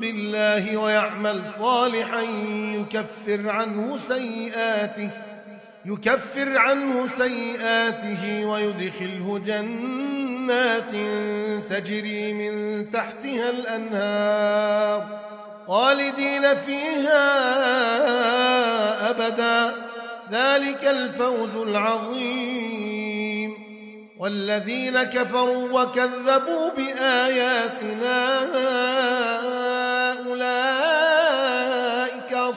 بالله ويعمل صالحا يكفر عنه سيئاته يكفر عنه سيئاته ويدخله جنات تجري من تحتها الأنهار خالدين فيها أبدا. ذلك الفوز العظيم. والذين كفروا وكذبوا بآياتنا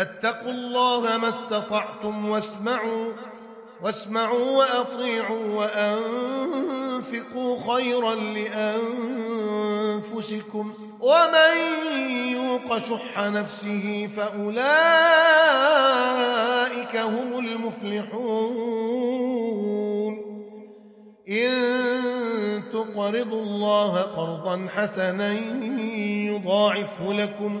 فاتقوا الله ما استطعتم واسمعوا واسمعوا وأطيعوا وأنفقوا خيرا لأنفسكم. ومن يوق شح نفسه فأولئك هم المفلحون. إن تقرضوا الله قرضا حسنا يضاعفه لكم